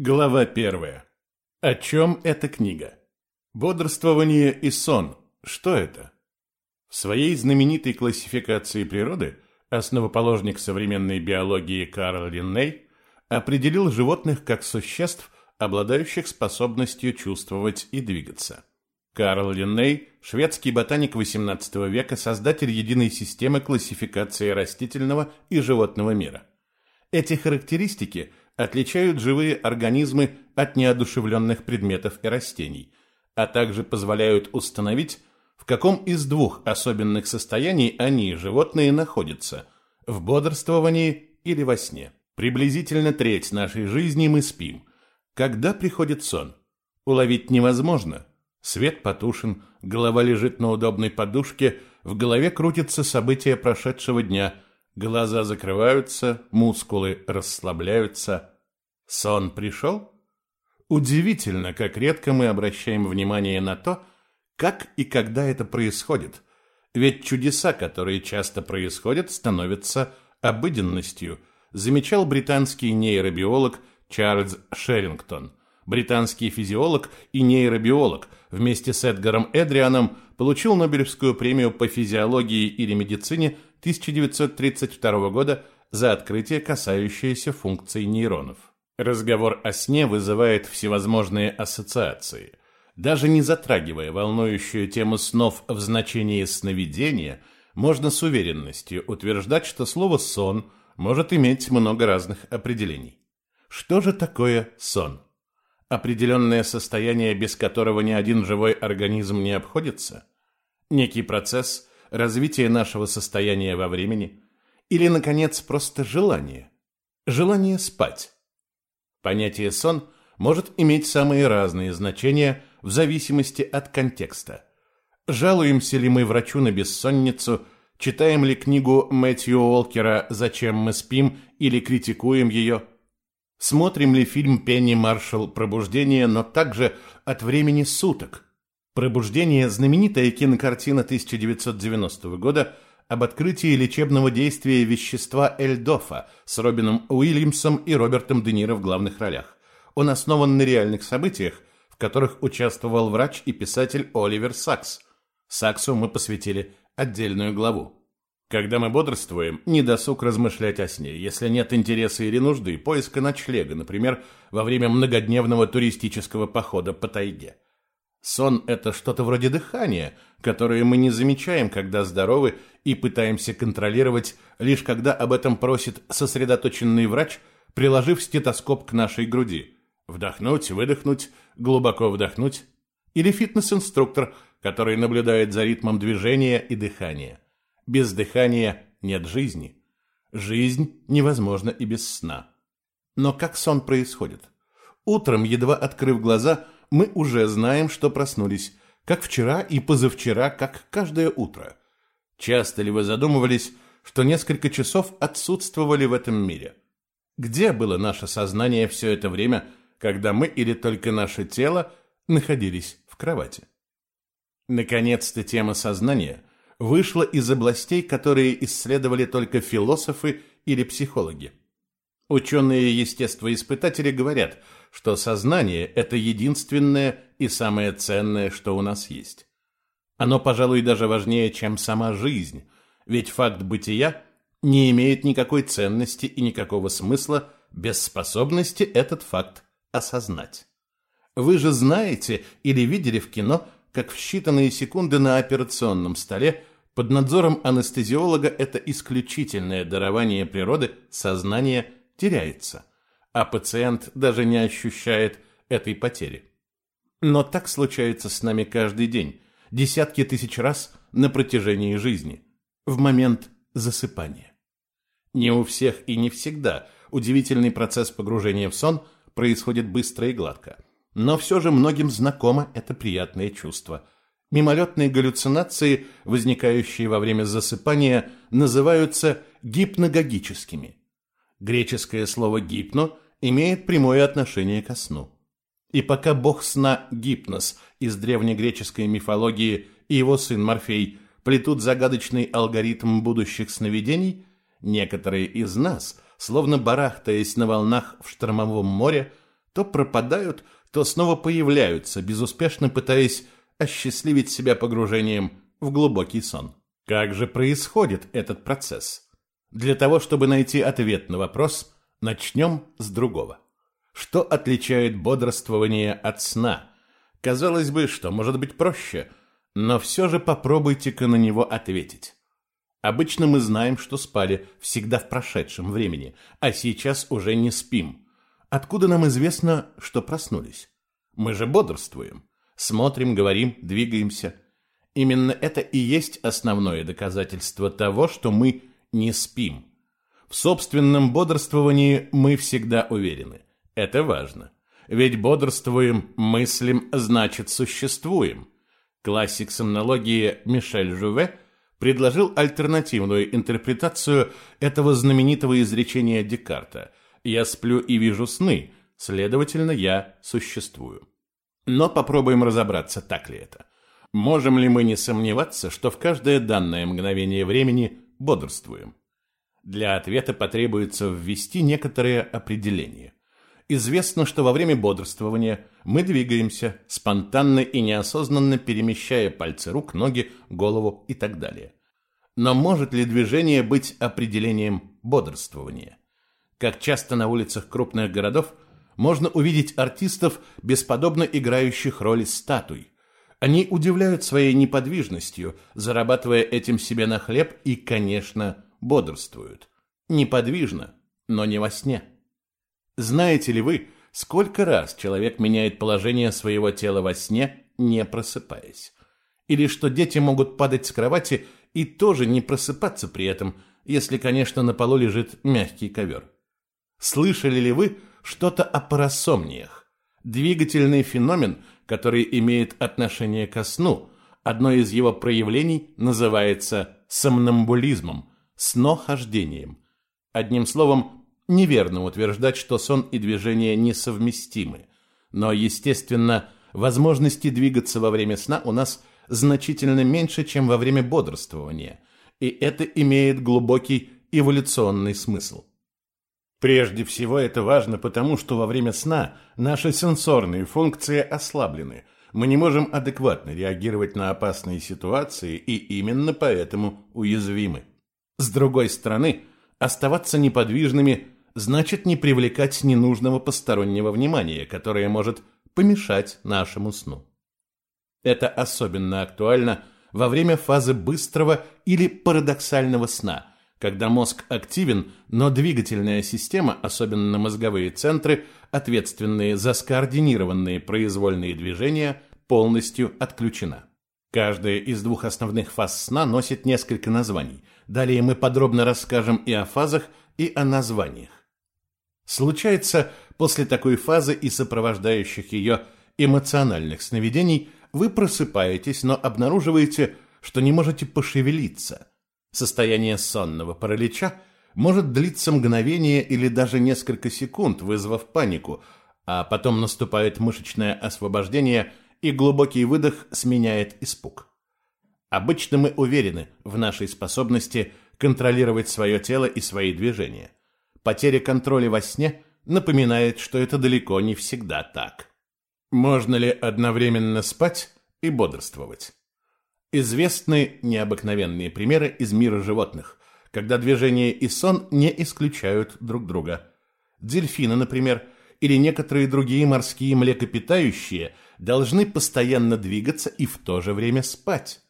Глава первая. О чем эта книга? Бодрствование и сон. Что это? В своей знаменитой классификации природы основоположник современной биологии Карл Линней определил животных как существ, обладающих способностью чувствовать и двигаться. Карл Линней – шведский ботаник XVIII века, создатель единой системы классификации растительного и животного мира. Эти характеристики – отличают живые организмы от неодушевленных предметов и растений, а также позволяют установить, в каком из двух особенных состояний они, животные, находятся – в бодрствовании или во сне. Приблизительно треть нашей жизни мы спим. Когда приходит сон? Уловить невозможно. Свет потушен, голова лежит на удобной подушке, в голове крутятся события прошедшего дня – Глаза закрываются, мускулы расслабляются. Сон пришел? Удивительно, как редко мы обращаем внимание на то, как и когда это происходит. Ведь чудеса, которые часто происходят, становятся обыденностью, замечал британский нейробиолог Чарльз Шерингтон. Британский физиолог и нейробиолог вместе с Эдгаром Эдрианом получил Нобелевскую премию по физиологии или медицине 1932 года за открытие, касающееся функций нейронов. Разговор о сне вызывает всевозможные ассоциации. Даже не затрагивая волнующую тему снов в значении сновидения, можно с уверенностью утверждать, что слово «сон» может иметь много разных определений. Что же такое сон? Определенное состояние, без которого ни один живой организм не обходится? Некий процесс, развитие нашего состояния во времени, или, наконец, просто желание. Желание спать. Понятие «сон» может иметь самые разные значения в зависимости от контекста. Жалуемся ли мы врачу на бессонницу, читаем ли книгу Мэтью Уолкера «Зачем мы спим» или критикуем ее, смотрим ли фильм Пенни Маршалл «Пробуждение», но также от времени суток – «Пробуждение» – знаменитая кинокартина 1990 года об открытии лечебного действия вещества Эльдофа с Робином Уильямсом и Робертом Де Ниро в главных ролях. Он основан на реальных событиях, в которых участвовал врач и писатель Оливер Сакс. Саксу мы посвятили отдельную главу. Когда мы бодрствуем, не досуг размышлять о сне, если нет интереса или нужды, поиска ночлега, например, во время многодневного туристического похода по тайге. Сон – это что-то вроде дыхания, которое мы не замечаем, когда здоровы, и пытаемся контролировать, лишь когда об этом просит сосредоточенный врач, приложив стетоскоп к нашей груди. Вдохнуть, выдохнуть, глубоко вдохнуть. Или фитнес-инструктор, который наблюдает за ритмом движения и дыхания. Без дыхания нет жизни. Жизнь невозможна и без сна. Но как сон происходит? Утром, едва открыв глаза – мы уже знаем, что проснулись, как вчера и позавчера, как каждое утро. Часто ли вы задумывались, что несколько часов отсутствовали в этом мире? Где было наше сознание все это время, когда мы или только наше тело находились в кровати? Наконец-то тема сознания вышла из областей, которые исследовали только философы или психологи. Ученые-естествоиспытатели говорят – что сознание – это единственное и самое ценное, что у нас есть. Оно, пожалуй, даже важнее, чем сама жизнь, ведь факт бытия не имеет никакой ценности и никакого смысла без способности этот факт осознать. Вы же знаете или видели в кино, как в считанные секунды на операционном столе под надзором анестезиолога это исключительное дарование природы сознание теряется а пациент даже не ощущает этой потери. Но так случается с нами каждый день, десятки тысяч раз на протяжении жизни, в момент засыпания. Не у всех и не всегда удивительный процесс погружения в сон происходит быстро и гладко. Но все же многим знакомо это приятное чувство. Мимолетные галлюцинации, возникающие во время засыпания, называются гипногогическими. Греческое слово «гипно» имеет прямое отношение ко сну. И пока бог сна Гипнос из древнегреческой мифологии и его сын Морфей плетут загадочный алгоритм будущих сновидений, некоторые из нас, словно барахтаясь на волнах в штормовом море, то пропадают, то снова появляются, безуспешно пытаясь осчастливить себя погружением в глубокий сон. Как же происходит этот процесс? Для того, чтобы найти ответ на вопрос, начнем с другого. Что отличает бодрствование от сна? Казалось бы, что может быть проще, но все же попробуйте-ка на него ответить. Обычно мы знаем, что спали всегда в прошедшем времени, а сейчас уже не спим. Откуда нам известно, что проснулись? Мы же бодрствуем. Смотрим, говорим, двигаемся. Именно это и есть основное доказательство того, что мы не спим. В собственном бодрствовании мы всегда уверены. Это важно. Ведь бодрствуем, мыслим, значит существуем. Классик сомнологии Мишель Жуве предложил альтернативную интерпретацию этого знаменитого изречения Декарта «Я сплю и вижу сны, следовательно, я существую». Но попробуем разобраться, так ли это. Можем ли мы не сомневаться, что в каждое данное мгновение времени бодрствуем? Для ответа потребуется ввести некоторое определение. Известно, что во время бодрствования мы двигаемся, спонтанно и неосознанно перемещая пальцы рук, ноги, голову и так далее. Но может ли движение быть определением бодрствования? Как часто на улицах крупных городов можно увидеть артистов, бесподобно играющих роли статуй. Они удивляют своей неподвижностью, зарабатывая этим себе на хлеб и, конечно, бодрствуют. Неподвижно, но не во сне. Знаете ли вы, сколько раз человек меняет положение своего тела во сне, не просыпаясь? Или что дети могут падать с кровати и тоже не просыпаться при этом, если, конечно, на полу лежит мягкий ковер? Слышали ли вы что-то о парасомниях? Двигательный феномен, который имеет отношение ко сну. Одно из его проявлений называется сомнамбулизмом, снохождением. Одним словом, Неверно утверждать, что сон и движение несовместимы. Но, естественно, возможности двигаться во время сна у нас значительно меньше, чем во время бодрствования. И это имеет глубокий эволюционный смысл. Прежде всего это важно потому, что во время сна наши сенсорные функции ослаблены. Мы не можем адекватно реагировать на опасные ситуации и именно поэтому уязвимы. С другой стороны, оставаться неподвижными значит не привлекать ненужного постороннего внимания, которое может помешать нашему сну. Это особенно актуально во время фазы быстрого или парадоксального сна, когда мозг активен, но двигательная система, особенно мозговые центры, ответственные за скоординированные произвольные движения, полностью отключена. Каждая из двух основных фаз сна носит несколько названий. Далее мы подробно расскажем и о фазах, и о названиях. Случается, после такой фазы и сопровождающих ее эмоциональных сновидений вы просыпаетесь, но обнаруживаете, что не можете пошевелиться. Состояние сонного паралича может длиться мгновение или даже несколько секунд, вызвав панику, а потом наступает мышечное освобождение и глубокий выдох сменяет испуг. Обычно мы уверены в нашей способности контролировать свое тело и свои движения. Потеря контроля во сне напоминает, что это далеко не всегда так. Можно ли одновременно спать и бодрствовать? Известны необыкновенные примеры из мира животных, когда движение и сон не исключают друг друга. Дельфины, например, или некоторые другие морские млекопитающие должны постоянно двигаться и в то же время спать.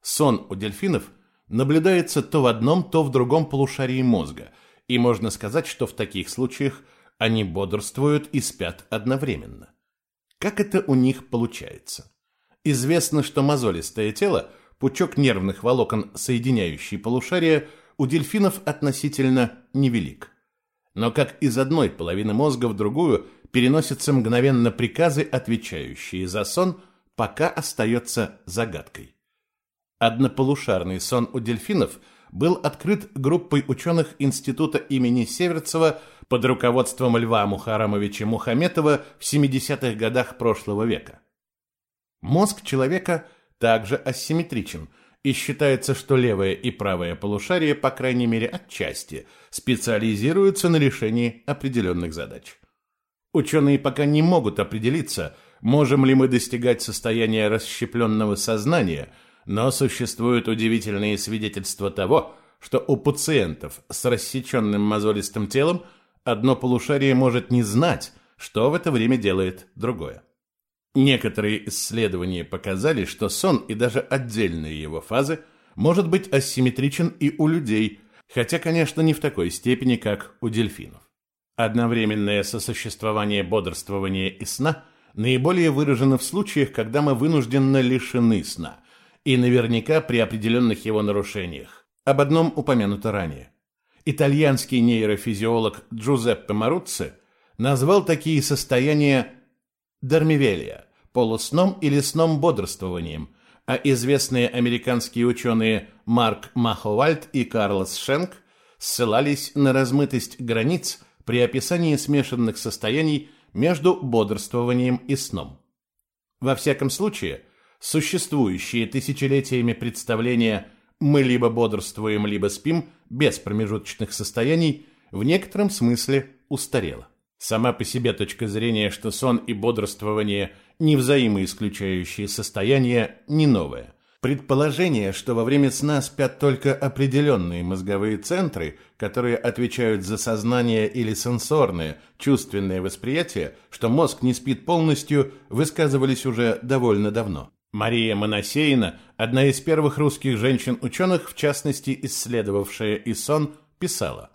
Сон у дельфинов наблюдается то в одном, то в другом полушарии мозга – и можно сказать, что в таких случаях они бодрствуют и спят одновременно. Как это у них получается? Известно, что мозолистое тело, пучок нервных волокон, соединяющий полушария, у дельфинов относительно невелик. Но как из одной половины мозга в другую переносятся мгновенно приказы, отвечающие за сон, пока остается загадкой. Однополушарный сон у дельфинов – был открыт группой ученых Института имени Северцева под руководством Льва Мухарамовича Мухаметова в 70-х годах прошлого века. Мозг человека также асимметричен, и считается, что левое и правое полушарие, по крайней мере отчасти, специализируются на решении определенных задач. Ученые пока не могут определиться, можем ли мы достигать состояния расщепленного сознания, но существуют удивительные свидетельства того, что у пациентов с рассеченным мозолистым телом одно полушарие может не знать, что в это время делает другое. Некоторые исследования показали, что сон и даже отдельные его фазы может быть асимметричен и у людей, хотя, конечно, не в такой степени, как у дельфинов. Одновременное сосуществование бодрствования и сна наиболее выражено в случаях, когда мы вынужденно лишены сна, и наверняка при определенных его нарушениях. Об одном упомянуто ранее. Итальянский нейрофизиолог Джузеппе Маруцци назвал такие состояния Дормивелия, полусном или сном бодрствованием, а известные американские ученые Марк Маховальд и Карлос Шенк ссылались на размытость границ при описании смешанных состояний между бодрствованием и сном. Во всяком случае, существующие тысячелетиями представления «мы либо бодрствуем, либо спим» без промежуточных состояний в некотором смысле устарело. Сама по себе точка зрения, что сон и бодрствование – не взаимоисключающие состояния, не новое. Предположение, что во время сна спят только определенные мозговые центры, которые отвечают за сознание или сенсорное, чувственное восприятие, что мозг не спит полностью, высказывались уже довольно давно. Мария Моносеина, одна из первых русских женщин-ученых, в частности исследовавшая и сон, писала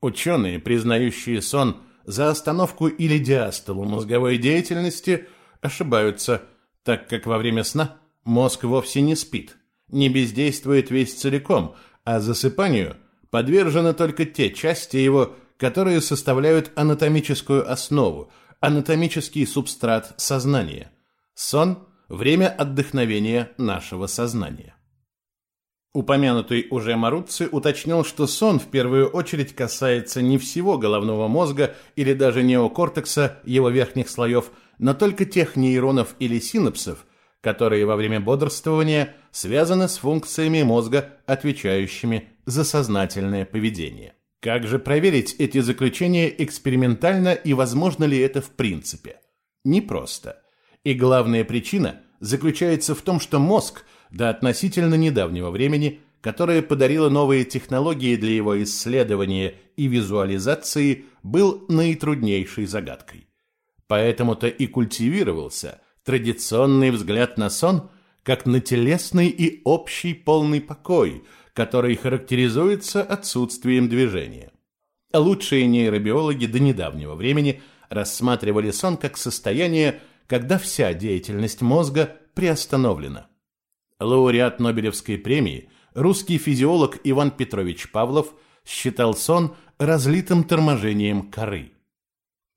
«Ученые, признающие сон – за остановку или диастолу мозговой деятельности ошибаются, так как во время сна мозг вовсе не спит, не бездействует весь целиком, а засыпанию подвержены только те части его, которые составляют анатомическую основу, анатомический субстрат сознания. Сон – время отдохновения нашего сознания. Упомянутый уже Маруцци уточнил, что сон в первую очередь касается не всего головного мозга или даже неокортекса его верхних слоев, но только тех нейронов или синапсов, которые во время бодрствования связаны с функциями мозга, отвечающими за сознательное поведение. Как же проверить эти заключения экспериментально и возможно ли это в принципе? Непросто. И главная причина заключается в том, что мозг – до относительно недавнего времени, которое подарило новые технологии для его исследования и визуализации, был наитруднейшей загадкой. Поэтому-то и культивировался традиционный взгляд на сон как на телесный и общий полный покой, который характеризуется отсутствием движения. Лучшие нейробиологи до недавнего времени рассматривали сон как состояние, когда вся деятельность мозга приостановлена – Лауреат Нобелевской премии, русский физиолог Иван Петрович Павлов считал сон разлитым торможением коры.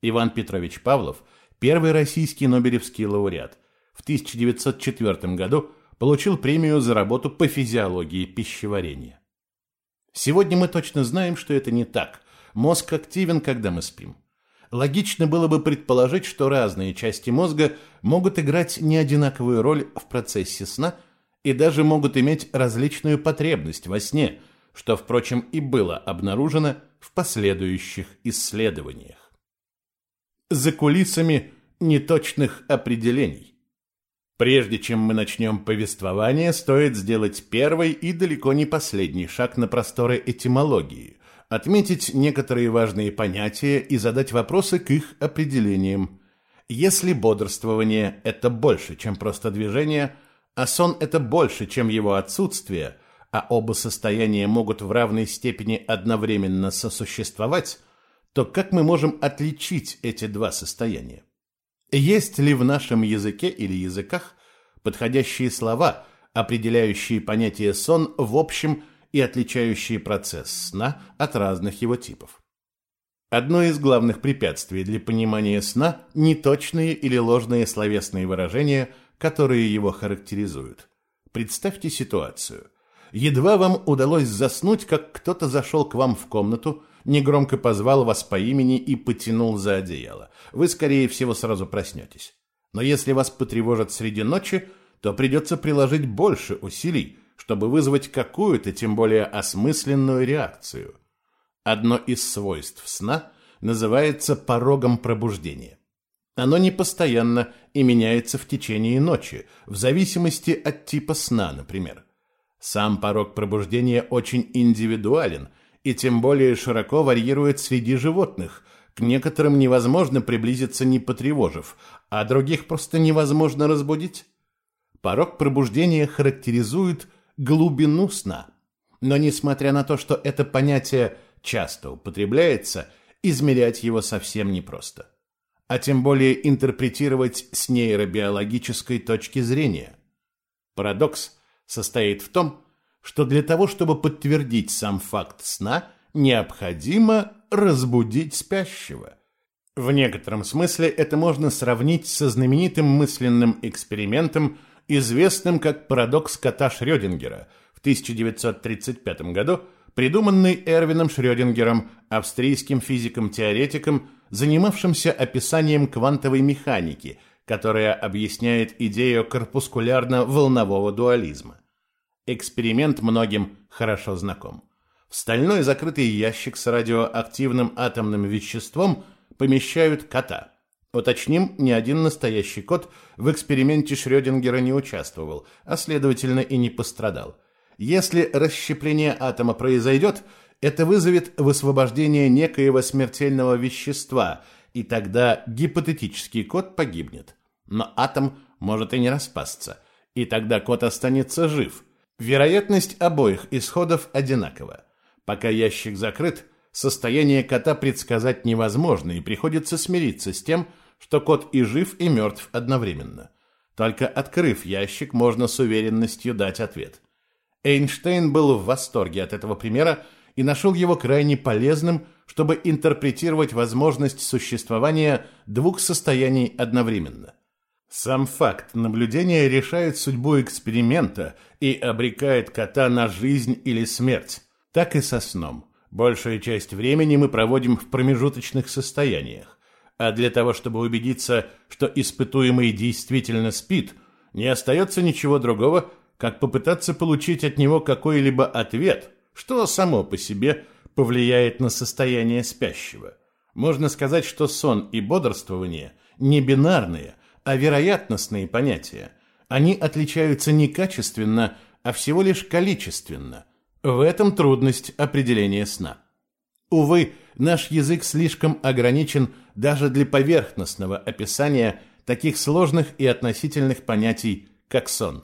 Иван Петрович Павлов – первый российский Нобелевский лауреат. В 1904 году получил премию за работу по физиологии пищеварения. Сегодня мы точно знаем, что это не так. Мозг активен, когда мы спим. Логично было бы предположить, что разные части мозга могут играть неодинаковую роль в процессе сна – и даже могут иметь различную потребность во сне, что, впрочем, и было обнаружено в последующих исследованиях. За кулисами неточных определений. Прежде чем мы начнем повествование, стоит сделать первый и далеко не последний шаг на просторы этимологии, отметить некоторые важные понятия и задать вопросы к их определениям. Если бодрствование – это больше, чем просто движение – а сон – это больше, чем его отсутствие, а оба состояния могут в равной степени одновременно сосуществовать, то как мы можем отличить эти два состояния? Есть ли в нашем языке или языках подходящие слова, определяющие понятие сон в общем и отличающие процесс сна от разных его типов? Одно из главных препятствий для понимания сна – неточные или ложные словесные выражения – которые его характеризуют. Представьте ситуацию. Едва вам удалось заснуть, как кто-то зашел к вам в комнату, негромко позвал вас по имени и потянул за одеяло. Вы, скорее всего, сразу проснетесь. Но если вас потревожат среди ночи, то придется приложить больше усилий, чтобы вызвать какую-то, тем более осмысленную реакцию. Одно из свойств сна называется порогом пробуждения. Оно не постоянно и меняется в течение ночи, в зависимости от типа сна, например. Сам порог пробуждения очень индивидуален и тем более широко варьирует среди животных. К некоторым невозможно приблизиться, не потревожив, а других просто невозможно разбудить. Порог пробуждения характеризует глубину сна. Но несмотря на то, что это понятие часто употребляется, измерять его совсем непросто а тем более интерпретировать с нейробиологической точки зрения. Парадокс состоит в том, что для того, чтобы подтвердить сам факт сна, необходимо разбудить спящего. В некотором смысле это можно сравнить со знаменитым мысленным экспериментом, известным как парадокс кота Шрёдингера в 1935 году, придуманный Эрвином Шрёдингером, австрийским физиком-теоретиком, занимавшимся описанием квантовой механики, которая объясняет идею корпускулярно-волнового дуализма. Эксперимент многим хорошо знаком. В стальной закрытый ящик с радиоактивным атомным веществом помещают кота. Уточним, ни один настоящий кот в эксперименте Шрёдингера не участвовал, а следовательно и не пострадал. Если расщепление атома произойдет – это вызовет высвобождение некоего смертельного вещества, и тогда гипотетический кот погибнет. Но атом может и не распасться, и тогда кот останется жив. Вероятность обоих исходов одинакова. Пока ящик закрыт, состояние кота предсказать невозможно, и приходится смириться с тем, что кот и жив, и мертв одновременно. Только открыв ящик, можно с уверенностью дать ответ. Эйнштейн был в восторге от этого примера и нашел его крайне полезным, чтобы интерпретировать возможность существования двух состояний одновременно. Сам факт наблюдения решает судьбу эксперимента и обрекает кота на жизнь или смерть. Так и со сном. Большую часть времени мы проводим в промежуточных состояниях. А для того, чтобы убедиться, что испытуемый действительно спит, не остается ничего другого, как попытаться получить от него какой-либо ответ – что само по себе повлияет на состояние спящего. Можно сказать, что сон и бодрствование не бинарные, а вероятностные понятия. Они отличаются не качественно, а всего лишь количественно. В этом трудность определения сна. Увы, наш язык слишком ограничен даже для поверхностного описания таких сложных и относительных понятий, как сон.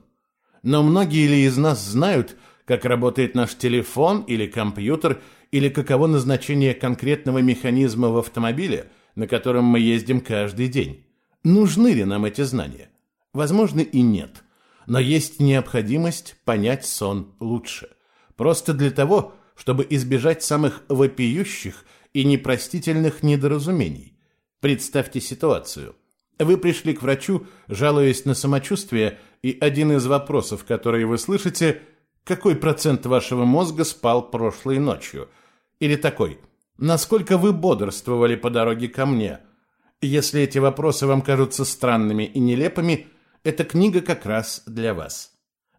Но многие ли из нас знают, как работает наш телефон или компьютер, или каково назначение конкретного механизма в автомобиле, на котором мы ездим каждый день. Нужны ли нам эти знания? Возможно и нет. Но есть необходимость понять сон лучше. Просто для того, чтобы избежать самых вопиющих и непростительных недоразумений. Представьте ситуацию. Вы пришли к врачу, жалуясь на самочувствие, и один из вопросов, которые вы слышите – какой процент вашего мозга спал прошлой ночью? Или такой, насколько вы бодрствовали по дороге ко мне? Если эти вопросы вам кажутся странными и нелепыми, эта книга как раз для вас.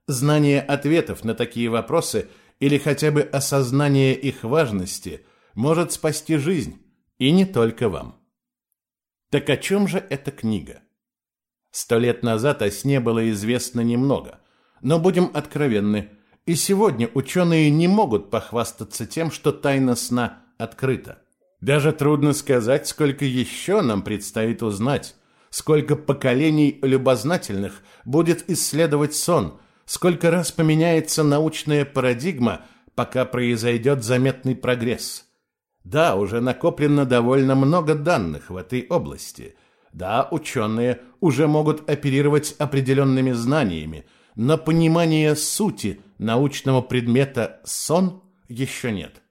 Знание ответов на такие вопросы или хотя бы осознание их важности может спасти жизнь, и не только вам. Так о чем же эта книга? Сто лет назад о сне было известно немного, но будем откровенны – и сегодня ученые не могут похвастаться тем, что тайна сна открыта. Даже трудно сказать, сколько еще нам предстоит узнать, сколько поколений любознательных будет исследовать сон, сколько раз поменяется научная парадигма, пока произойдет заметный прогресс. Да, уже накоплено довольно много данных в этой области. Да, ученые уже могут оперировать определенными знаниями, но понимания сути научного предмета «сон» еще нет.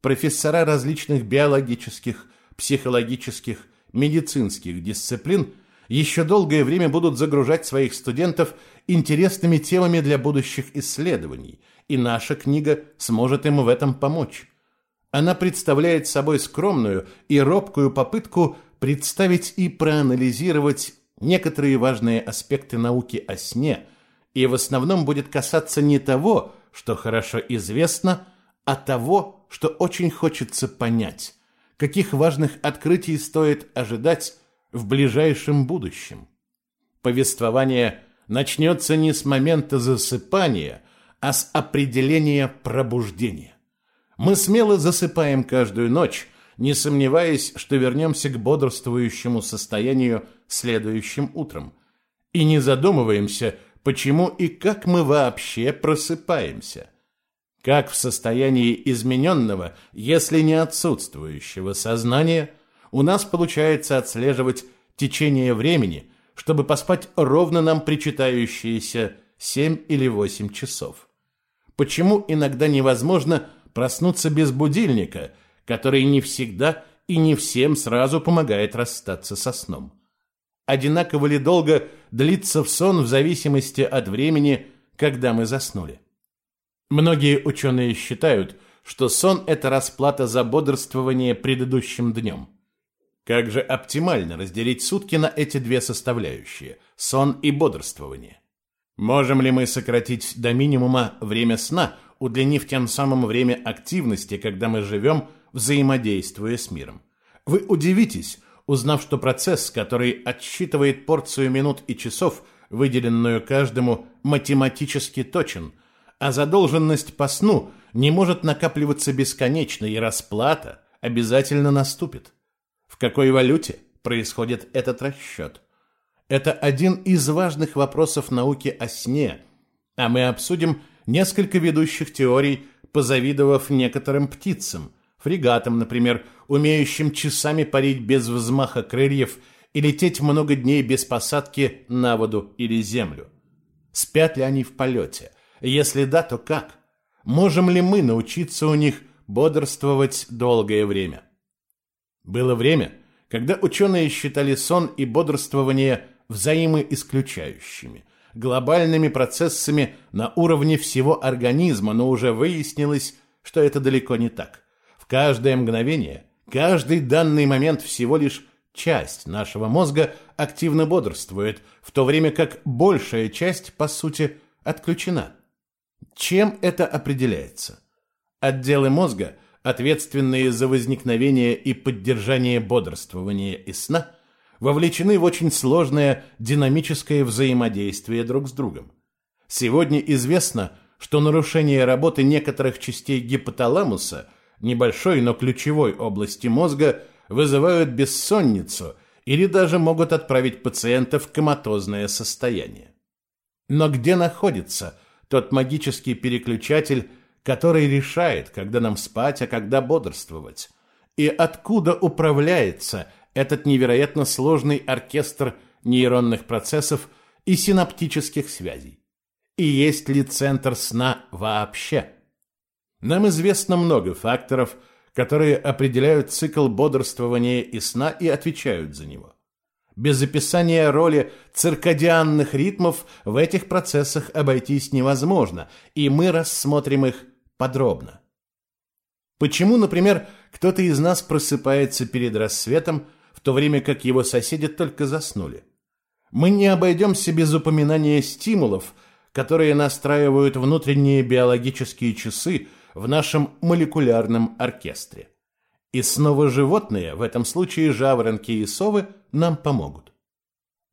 Профессора различных биологических, психологических, медицинских дисциплин еще долгое время будут загружать своих студентов интересными темами для будущих исследований, и наша книга сможет им в этом помочь. Она представляет собой скромную и робкую попытку представить и проанализировать некоторые важные аспекты науки о сне – и в основном будет касаться не того, что хорошо известно, а того, что очень хочется понять, каких важных открытий стоит ожидать в ближайшем будущем. Повествование начнется не с момента засыпания, а с определения пробуждения. Мы смело засыпаем каждую ночь, не сомневаясь, что вернемся к бодрствующему состоянию следующим утром. И не задумываемся, почему и как мы вообще просыпаемся. Как в состоянии измененного, если не отсутствующего сознания, у нас получается отслеживать течение времени, чтобы поспать ровно нам причитающиеся 7 или 8 часов. Почему иногда невозможно проснуться без будильника – который не всегда и не всем сразу помогает расстаться со сном. Одинаково ли долго длится в сон в зависимости от времени, когда мы заснули? Многие ученые считают, что сон – это расплата за бодрствование предыдущим днем. Как же оптимально разделить сутки на эти две составляющие – сон и бодрствование? Можем ли мы сократить до минимума время сна, удлинив тем самым время активности, когда мы живем – взаимодействуя с миром. Вы удивитесь, узнав, что процесс, который отсчитывает порцию минут и часов, выделенную каждому, математически точен, а задолженность по сну не может накапливаться бесконечно, и расплата обязательно наступит. В какой валюте происходит этот расчет? Это один из важных вопросов науки о сне, а мы обсудим несколько ведущих теорий, позавидовав некоторым птицам – фрегатом, например, умеющим часами парить без взмаха крыльев и лететь много дней без посадки на воду или землю. Спят ли они в полете? Если да, то как? Можем ли мы научиться у них бодрствовать долгое время? Было время, когда ученые считали сон и бодрствование взаимоисключающими, глобальными процессами на уровне всего организма, но уже выяснилось, что это далеко не так. Каждое мгновение, каждый данный момент всего лишь часть нашего мозга активно бодрствует, в то время как большая часть, по сути, отключена. Чем это определяется? Отделы мозга, ответственные за возникновение и поддержание бодрствования и сна, вовлечены в очень сложное динамическое взаимодействие друг с другом. Сегодня известно, что нарушение работы некоторых частей гипоталамуса – небольшой, но ключевой области мозга вызывают бессонницу или даже могут отправить пациента в коматозное состояние. Но где находится тот магический переключатель, который решает, когда нам спать, а когда бодрствовать? И откуда управляется этот невероятно сложный оркестр нейронных процессов и синаптических связей? И есть ли центр сна вообще? Нам известно много факторов, которые определяют цикл бодрствования и сна и отвечают за него. Без описания роли циркадианных ритмов в этих процессах обойтись невозможно, и мы рассмотрим их подробно. Почему, например, кто-то из нас просыпается перед рассветом, в то время как его соседи только заснули? Мы не обойдемся без упоминания стимулов, которые настраивают внутренние биологические часы, в нашем молекулярном оркестре. И снова животные, в этом случае жаворонки и совы, нам помогут.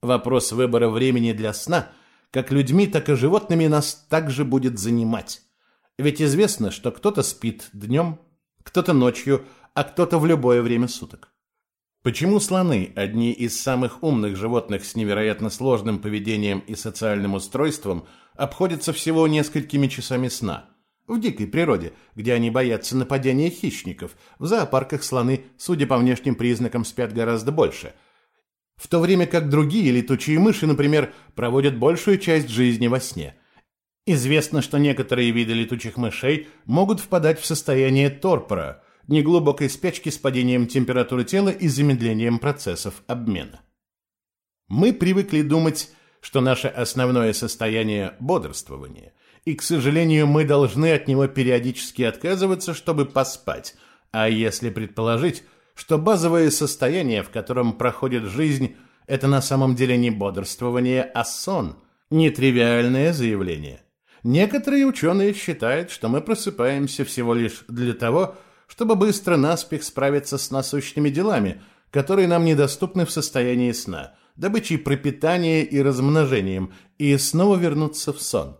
Вопрос выбора времени для сна, как людьми, так и животными, нас также будет занимать. Ведь известно, что кто-то спит днем, кто-то ночью, а кто-то в любое время суток. Почему слоны, одни из самых умных животных с невероятно сложным поведением и социальным устройством, обходятся всего несколькими часами сна – в дикой природе, где они боятся нападения хищников, в зоопарках слоны, судя по внешним признакам, спят гораздо больше. В то время как другие летучие мыши, например, проводят большую часть жизни во сне. Известно, что некоторые виды летучих мышей могут впадать в состояние торпора, неглубокой спячки с падением температуры тела и замедлением процессов обмена. Мы привыкли думать, что наше основное состояние – бодрствование – и, к сожалению, мы должны от него периодически отказываться, чтобы поспать. А если предположить, что базовое состояние, в котором проходит жизнь, это на самом деле не бодрствование, а сон, нетривиальное заявление. Некоторые ученые считают, что мы просыпаемся всего лишь для того, чтобы быстро наспех справиться с насущными делами, которые нам недоступны в состоянии сна, добычей пропитания и размножением, и снова вернуться в сон.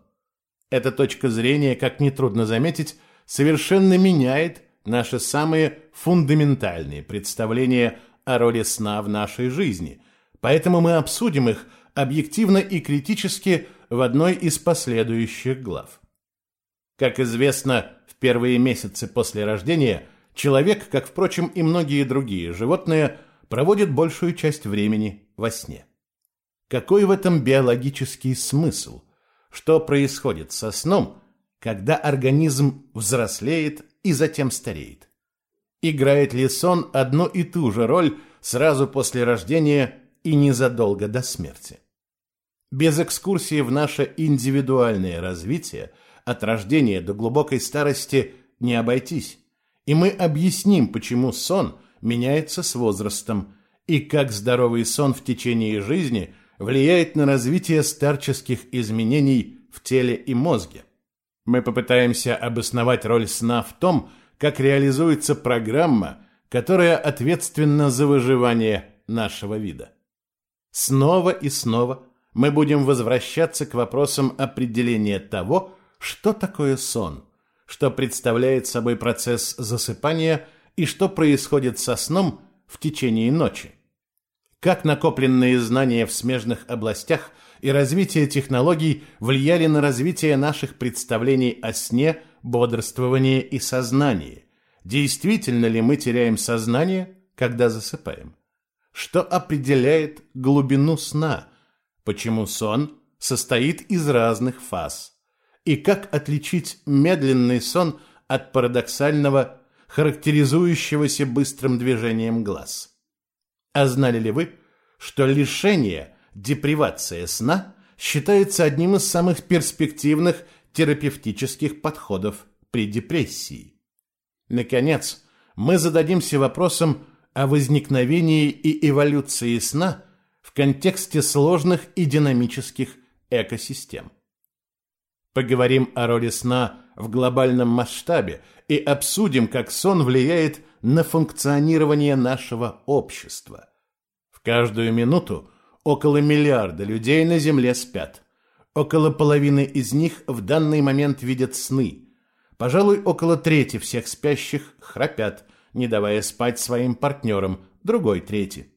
Эта точка зрения, как нетрудно заметить, совершенно меняет наши самые фундаментальные представления о роли сна в нашей жизни, поэтому мы обсудим их объективно и критически в одной из последующих глав. Как известно, в первые месяцы после рождения человек, как, впрочем, и многие другие животные, проводит большую часть времени во сне. Какой в этом биологический смысл? Что происходит со сном, когда организм взрослеет и затем стареет? Играет ли сон одну и ту же роль сразу после рождения и незадолго до смерти? Без экскурсии в наше индивидуальное развитие от рождения до глубокой старости не обойтись, и мы объясним, почему сон меняется с возрастом и как здоровый сон в течение жизни влияет на развитие старческих изменений в теле и мозге. Мы попытаемся обосновать роль сна в том, как реализуется программа, которая ответственна за выживание нашего вида. Снова и снова мы будем возвращаться к вопросам определения того, что такое сон, что представляет собой процесс засыпания и что происходит со сном в течение ночи. Как накопленные знания в смежных областях и развитие технологий влияли на развитие наших представлений о сне, бодрствовании и сознании. Действительно ли мы теряем сознание, когда засыпаем? Что определяет глубину сна – почему сон состоит из разных фаз, и как отличить медленный сон от парадоксального, характеризующегося быстрым движением глаз. А знали ли вы, что лишение, депривация сна считается одним из самых перспективных терапевтических подходов при депрессии? Наконец, мы зададимся вопросом о возникновении и эволюции сна – в контексте сложных и динамических экосистем. Поговорим о роли сна в глобальном масштабе и обсудим, как сон влияет на функционирование нашего общества. В каждую минуту около миллиарда людей на Земле спят. Около половины из них в данный момент видят сны. Пожалуй, около трети всех спящих храпят, не давая спать своим партнерам, другой трети.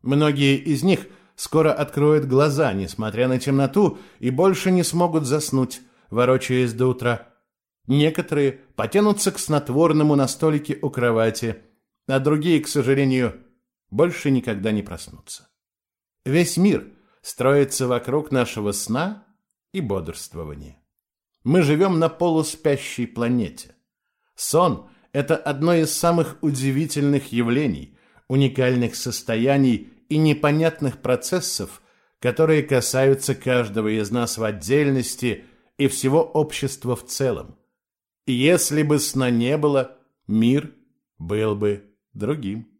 Многие из них скоро откроют глаза, несмотря на темноту, и больше не смогут заснуть, ворочаясь до утра. Некоторые потянутся к снотворному на столике у кровати, а другие, к сожалению, больше никогда не проснутся. Весь мир строится вокруг нашего сна и бодрствования. Мы живем на полуспящей планете. Сон – это одно из самых удивительных явлений, уникальных состояний и непонятных процессов, которые касаются каждого из нас в отдельности и всего общества в целом. Если бы сна не было, мир был бы другим.